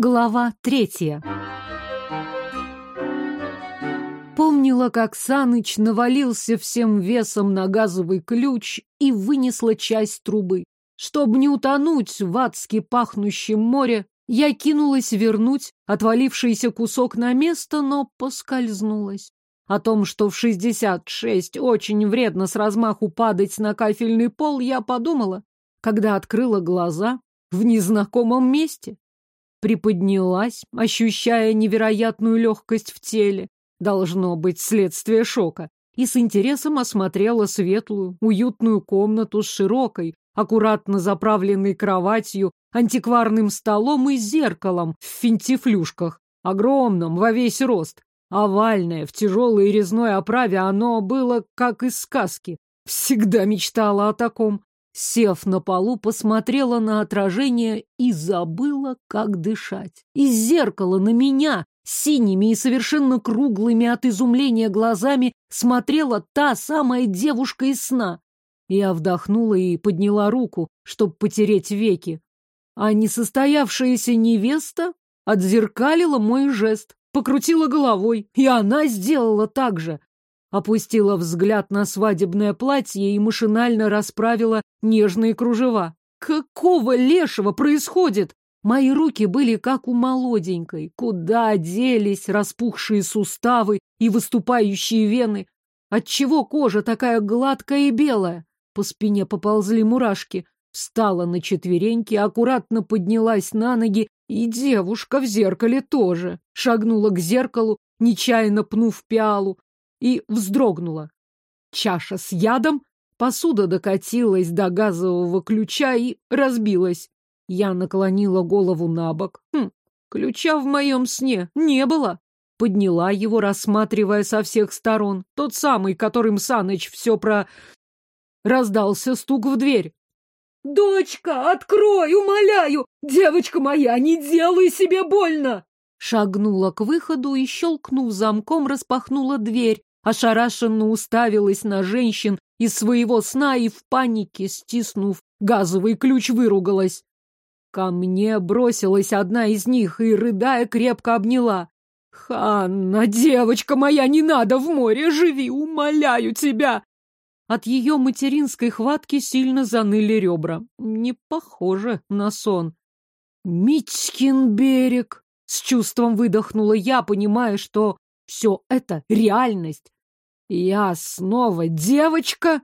Глава третья. Помнила, как Саныч навалился всем весом на газовый ключ и вынесла часть трубы. Чтобы не утонуть в адски пахнущем море, я кинулась вернуть отвалившийся кусок на место, но поскользнулась. О том, что в шестьдесят шесть очень вредно с размаху падать на кафельный пол, я подумала, когда открыла глаза в незнакомом месте. Приподнялась, ощущая невероятную легкость в теле. Должно быть следствие шока. И с интересом осмотрела светлую, уютную комнату с широкой, аккуратно заправленной кроватью, антикварным столом и зеркалом в финтифлюшках, огромном, во весь рост. Овальное, в тяжелой резной оправе, оно было как из сказки. Всегда мечтала о таком. Сев на полу, посмотрела на отражение и забыла, как дышать. Из зеркала на меня, синими и совершенно круглыми от изумления глазами, смотрела та самая девушка из сна. Я вдохнула и подняла руку, чтобы потереть веки. А несостоявшаяся невеста отзеркалила мой жест, покрутила головой, и она сделала так же опустила взгляд на свадебное платье и машинально расправила нежные кружева. Какого лешего происходит? Мои руки были как у молоденькой. Куда делись распухшие суставы и выступающие вены? Отчего кожа такая гладкая и белая? По спине поползли мурашки. Встала на четвереньки, аккуратно поднялась на ноги, и девушка в зеркале тоже. Шагнула к зеркалу, нечаянно пнув пиалу, и вздрогнула. Чаша с ядом, посуда докатилась до газового ключа и разбилась. Я наклонила голову на бок. Хм, ключа в моем сне не было. Подняла его, рассматривая со всех сторон. Тот самый, которым Саныч все про... Раздался стук в дверь. «Дочка, открой, умоляю! Девочка моя, не делай себе больно!» Шагнула к выходу и, щелкнув замком, распахнула дверь, ошарашенно уставилась на женщин из своего сна и в панике, стиснув газовый ключ, выругалась. Ко мне бросилась одна из них и, рыдая, крепко обняла. «Ханна, девочка моя, не надо в море, живи, умоляю тебя!» От ее материнской хватки сильно заныли ребра. Не похоже на сон. «Митькин берег!» — с чувством выдохнула я, понимая, что все это реальность. Я снова девочка?